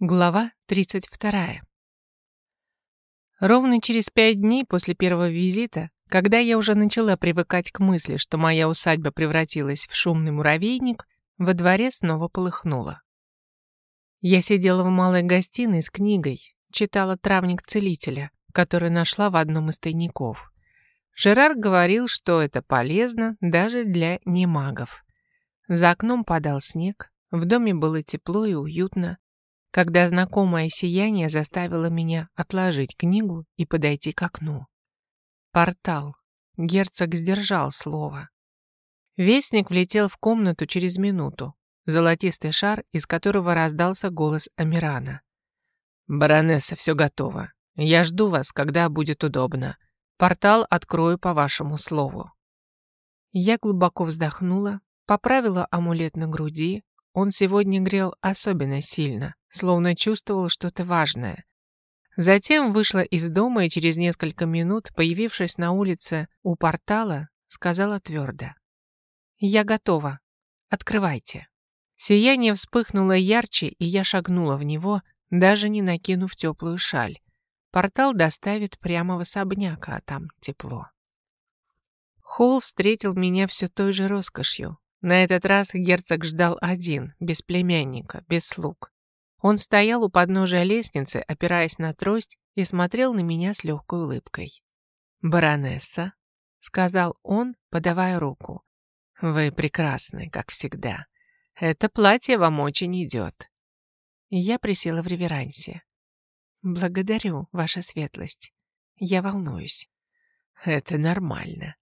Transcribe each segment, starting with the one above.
Глава 32. Ровно через пять дней после первого визита, когда я уже начала привыкать к мысли, что моя усадьба превратилась в шумный муравейник, во дворе снова полыхнуло. Я сидела в малой гостиной с книгой, читала «Травник целителя», который нашла в одном из тайников. Жерар говорил, что это полезно даже для немагов. За окном падал снег, в доме было тепло и уютно, когда знакомое сияние заставило меня отложить книгу и подойти к окну. Портал. Герцог сдержал слово. Вестник влетел в комнату через минуту. Золотистый шар, из которого раздался голос Амирана. «Баронесса, все готово. Я жду вас, когда будет удобно. Портал открою по вашему слову». Я глубоко вздохнула, поправила амулет на груди, он сегодня грел особенно сильно, словно чувствовал что-то важное. Затем вышла из дома и через несколько минут, появившись на улице у портала, сказала твердо. «Я готова. Открывайте». Сияние вспыхнуло ярче, и я шагнула в него, даже не накинув теплую шаль. Портал доставит прямо в особняк, а там тепло. Холл встретил меня все той же роскошью, на этот раз герцог ждал один, без племянника, без слуг. Он стоял у подножия лестницы, опираясь на трость, и смотрел на меня с легкой улыбкой. «Баронесса», — сказал он, подавая руку, — «вы прекрасны, как всегда. Это платье вам очень идет». Я присела в реверансе. «Благодарю, ваша светлость. Я волнуюсь». «Это нормально».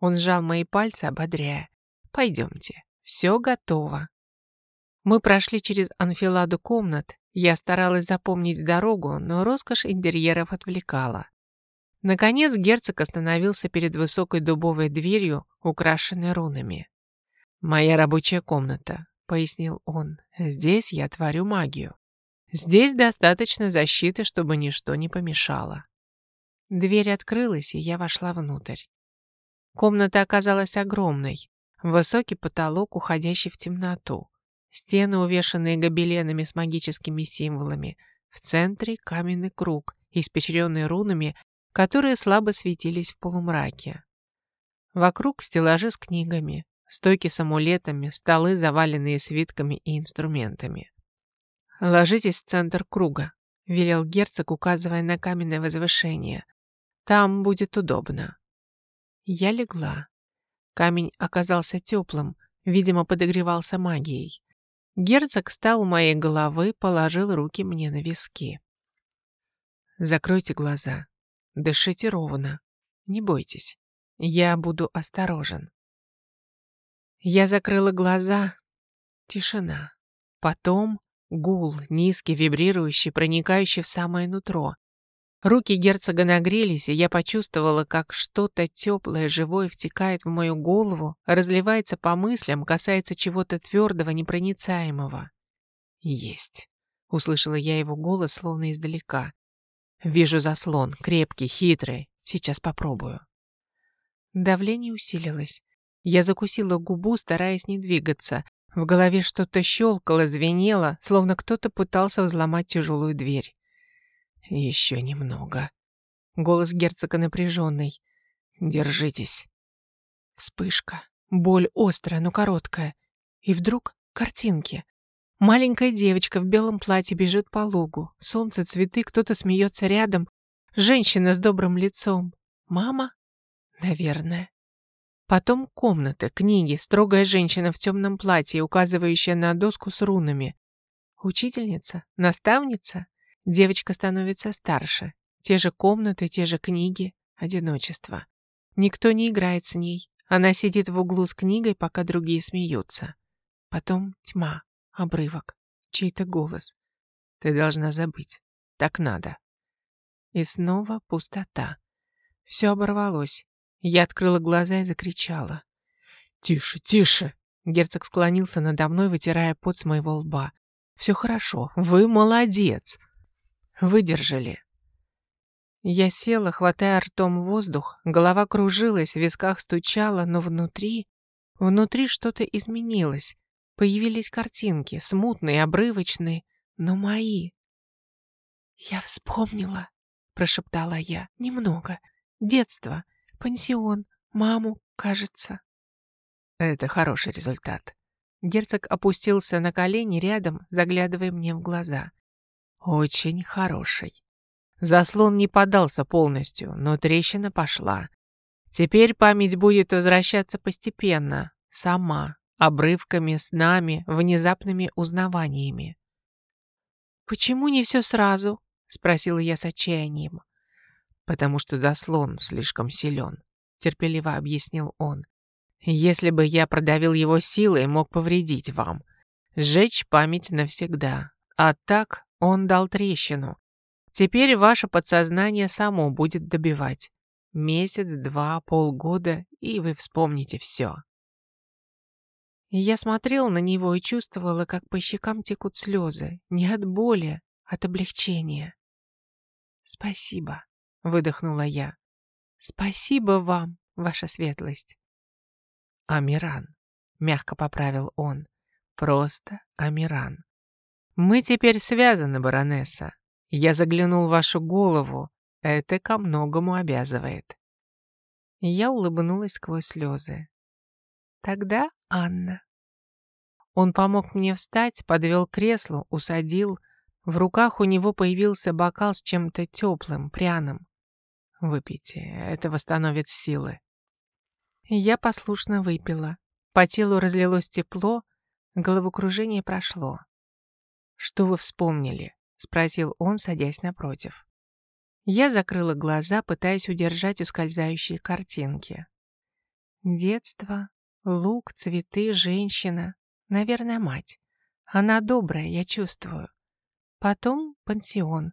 Он сжал мои пальцы, ободряя. Пойдемте, все готово. Мы прошли через анфиладу комнат. Я старалась запомнить дорогу, но роскошь интерьеров отвлекала. Наконец герцог остановился перед высокой дубовой дверью, украшенной рунами. «Моя рабочая комната», — пояснил он. «Здесь я творю магию. Здесь достаточно защиты, чтобы ничто не помешало». Дверь открылась, и я вошла внутрь. Комната оказалась огромной. Высокий потолок, уходящий в темноту. Стены, увешанные гобеленами с магическими символами. В центре каменный круг, испещренный рунами, которые слабо светились в полумраке. Вокруг стеллажи с книгами, стойки с амулетами, столы, заваленные свитками и инструментами. «Ложитесь в центр круга», — велел герцог, указывая на каменное возвышение. «Там будет удобно». Я легла. Камень оказался теплым, видимо, подогревался магией. Герцог у моей головы, положил руки мне на виски. «Закройте глаза. Дышите ровно. Не бойтесь. Я буду осторожен». Я закрыла глаза. Тишина. Потом гул, низкий, вибрирующий, проникающий в самое нутро. Руки герцога нагрелись, и я почувствовала, как что-то теплое, живое втекает в мою голову, разливается по мыслям, касается чего-то твердого, непроницаемого. «Есть», — услышала я его голос, словно издалека. «Вижу заслон, крепкий, хитрый. Сейчас попробую». Давление усилилось. Я закусила губу, стараясь не двигаться. В голове что-то щелкало, звенело, словно кто-то пытался взломать тяжелую дверь. «Еще немного». Голос герцога напряженный. «Держитесь». Вспышка. Боль острая, но короткая. И вдруг картинки. Маленькая девочка в белом платье бежит по лугу. Солнце, цветы, кто-то смеется рядом. Женщина с добрым лицом. Мама? Наверное. Потом комната, книги, строгая женщина в темном платье, указывающая на доску с рунами. Учительница? Наставница? Девочка становится старше. Те же комнаты, те же книги, одиночество. Никто не играет с ней. Она сидит в углу с книгой, пока другие смеются. Потом тьма, обрывок, чей-то голос. Ты должна забыть. Так надо. И снова пустота. Все оборвалось. Я открыла глаза и закричала. «Тише, тише!» Герцог склонился надо мной, вытирая пот с моего лба. «Все хорошо. Вы молодец!» Выдержали. Я села, хватая ртом воздух, голова кружилась, в висках стучала, но внутри... Внутри что-то изменилось. Появились картинки, смутные, обрывочные, но мои, «Я вспомнила», — прошептала я. «Немного. Детство, пансион, маму, кажется». Это хороший результат. Герцог опустился на колени рядом, заглядывая мне в глаза. Очень хороший. Заслон не поддался полностью, но трещина пошла. Теперь память будет возвращаться постепенно, сама, обрывками, снами, внезапными узнаваниями. «Почему не все сразу?» — спросила я с отчаянием. «Потому что заслон слишком силен», — терпеливо объяснил он. «Если бы я продавил его силой, мог повредить вам. Сжечь память навсегда. А так он дал трещину. Теперь ваше подсознание само будет добивать. Месяц, два, полгода, и вы вспомните все. Я смотрел на него и чувствовала, как по щекам текут слезы. Не от боли, от облегчения. «Спасибо», — выдохнула я. «Спасибо вам, ваша светлость». «Амиран», — мягко поправил он. «Просто Амиран. Мы теперь связаны, баронесса. Я заглянул в вашу голову. Это ко многому обязывает». Я улыбнулась сквозь слезы. «Тогда Анна». Он помог мне встать, подвел к креслу, усадил. В руках у него появился бокал с чем-то теплым, пряным. «Выпейте, это восстановит силы». Я послушно выпила. По телу разлилось тепло, головокружение прошло. «Что вы вспомнили?» — спросил он, садясь напротив. Я закрыла глаза, пытаясь удержать ускользающие картинки. Детство, лук, цветы, женщина. Наверное, мать. Она добрая, я чувствую. Потом пансион.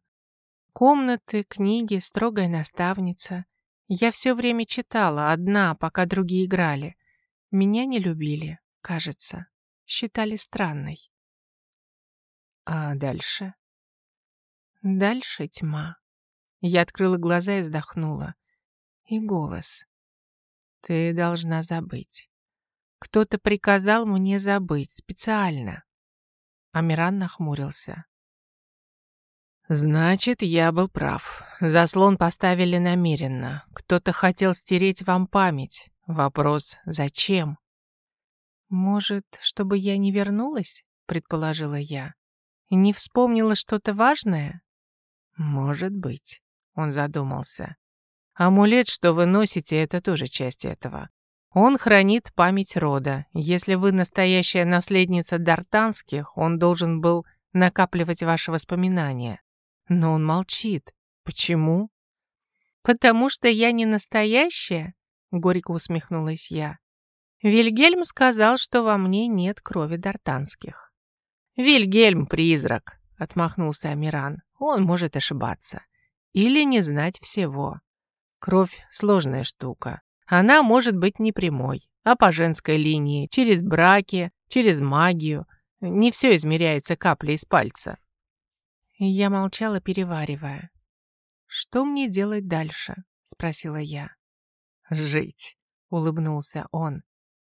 Комнаты, книги, строгая наставница. Я все время читала, одна, пока другие играли. Меня не любили, кажется. Считали странной. А дальше? Дальше тьма. Я открыла глаза и вздохнула. И голос. Ты должна забыть. Кто-то приказал мне забыть, специально. Амиран нахмурился. «Значит, я был прав. Заслон поставили намеренно. Кто-то хотел стереть вам память. Вопрос, зачем?» «Может, чтобы я не вернулась?» — предположила я. «Не вспомнила что-то важное?» «Может быть», — он задумался. «Амулет, что вы носите, это тоже часть этого. Он хранит память рода. Если вы настоящая наследница Дартанских, он должен был накапливать ваши воспоминания. Но он молчит. Почему? «Потому что я не настоящая?» — горько усмехнулась я. Вильгельм сказал, что во мне нет крови дартанских. «Вильгельм — призрак», — отмахнулся Амиран. «Он может ошибаться. Или не знать всего. Кровь — сложная штука. Она может быть не прямой, а по женской линии, через браки, через магию. Не все измеряется каплей из пальца. Я молчала, переваривая. «Что мне делать дальше?» — спросила я. «Жить», — улыбнулся он.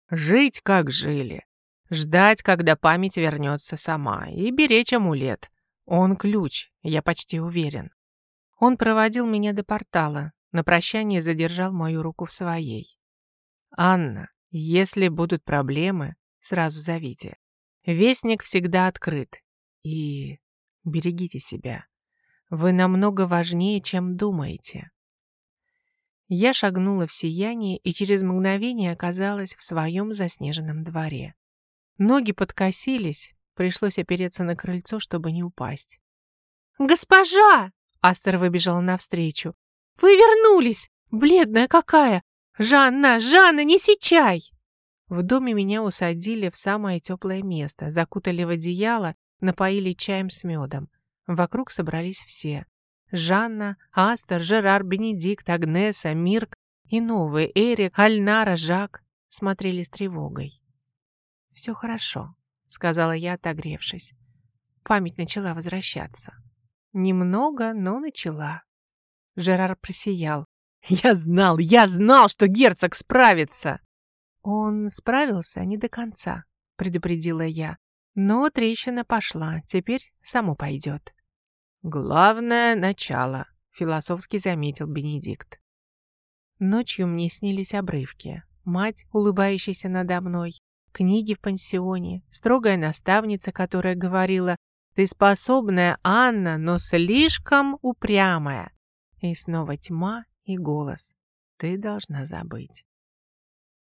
«Жить, как жили. Ждать, когда память вернется сама. И беречь амулет. Он ключ, я почти уверен». Он проводил меня до портала, на прощание задержал мою руку в своей. «Анна, если будут проблемы, сразу зовите. Вестник всегда открыт. И Берегите себя. Вы намного важнее, чем думаете. Я шагнула в сияние и через мгновение оказалась в своем заснеженном дворе. Ноги подкосились, пришлось опереться на крыльцо, чтобы не упасть. «Госпожа!» — Астер выбежала навстречу. «Вы вернулись! Бледная какая! Жанна, Жанна, не сечай!» В доме меня усадили в самое теплое место, закутали в одеяло напоили чаем с медом. Вокруг собрались все. Жанна, Астер, Жерар, Бенедикт, Агнеса, Мирк и новые Эрик, Альнара, Жак смотрели с тревогой. «Все хорошо», — сказала я, отогревшись. Память начала возвращаться. Немного, но начала. Жерар просиял. «Я знал, я знал, что герцог справится!» «Он справился не до конца», — предупредила я. Но трещина пошла, теперь само пойдет. Главное — начало, философски заметил Бенедикт. Ночью мне снились обрывки. Мать, улыбающаяся надо мной, книги в пансионе, строгая наставница, которая говорила «Ты способная, Анна, но слишком упрямая». И снова тьма и голос «Ты должна забыть».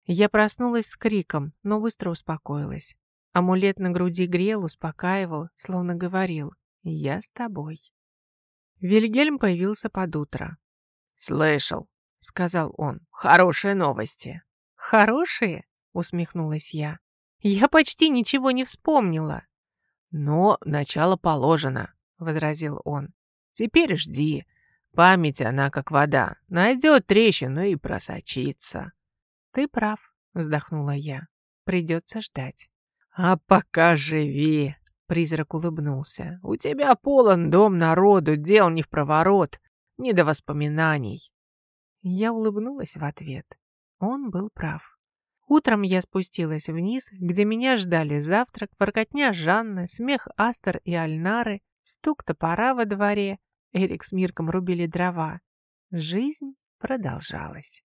Я проснулась с криком, но быстро успокоилась. Амулет на груди грел, успокаивал, словно говорил «Я с тобой». Вильгельм появился под утро. «Слышал», — сказал он, — «хорошие новости». «Хорошие?» — усмехнулась я. «Я почти ничего не вспомнила». «Но начало положено», — возразил он. «Теперь жди. Память она как вода. Найдет трещину и просочится». «Ты прав», — вздохнула я. «Придется ждать». «А пока живи», — призрак улыбнулся. «У тебя полон дом народу, дел не в проворот, не до воспоминаний». Я улыбнулась в ответ. Он был прав. Утром я спустилась вниз, где меня ждали завтрак, воркотня Жанны, смех Астер и Альнары, стук топора во дворе, Эрик с Мирком рубили дрова. Жизнь продолжалась.